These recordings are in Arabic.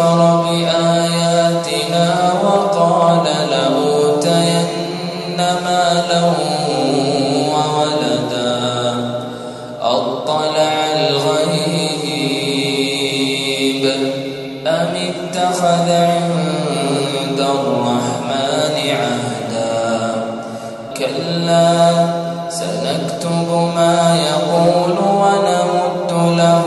كفر بآياتنا وقال لأوتين مالا وولدا. أطلع الغيب. أم اتخذ عند الرحمن عهدا؟ كلا سنكتب ما يقول ونمد له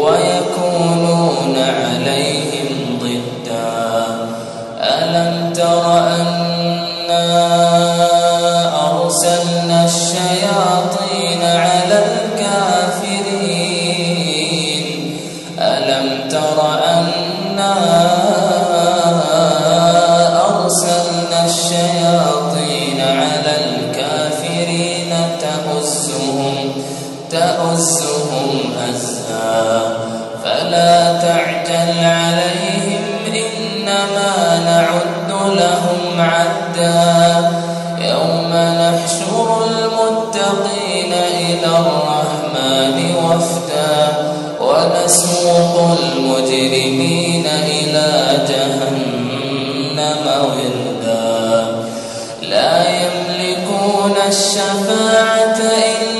ويكونون عليهم ضدا. ألم تر أنا أرسلنا الشياطين على الكافرين؟ ألم تر أنا أرسلنا الشياطين على الكافرين تأسهم تأسهم أزا فلا تعجل عليهم إنما نعد لهم عدا. يوم نحشر المتقين إلى الرحمن وفدا. ونسوق المجرمين إلى جهنم وردا. لا يملكون الشفاعة إلا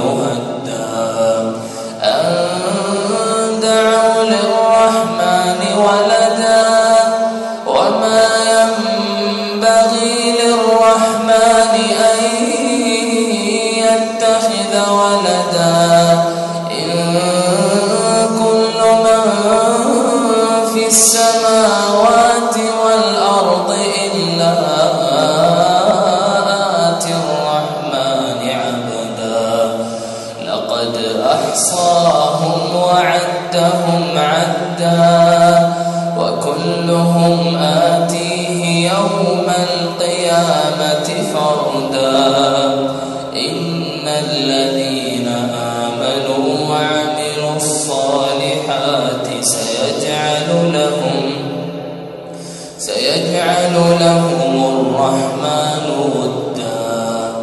وكلهم آتيه يوم القيامة فردا. إن الذين آمنوا وعملوا الصالحات سيجعل لهم سيجعل لهم الرحمن ودا.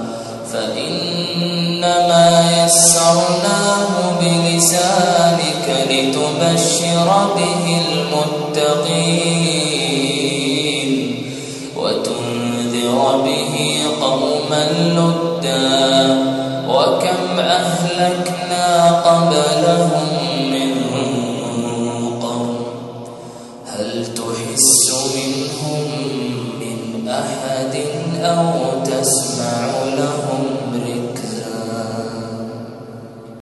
فإنما بلسانك ليبشر به المتقين وتنذر به قوما لدا وكم أهلكنا قبلهم من قرن هل تحس منهم من أحد أو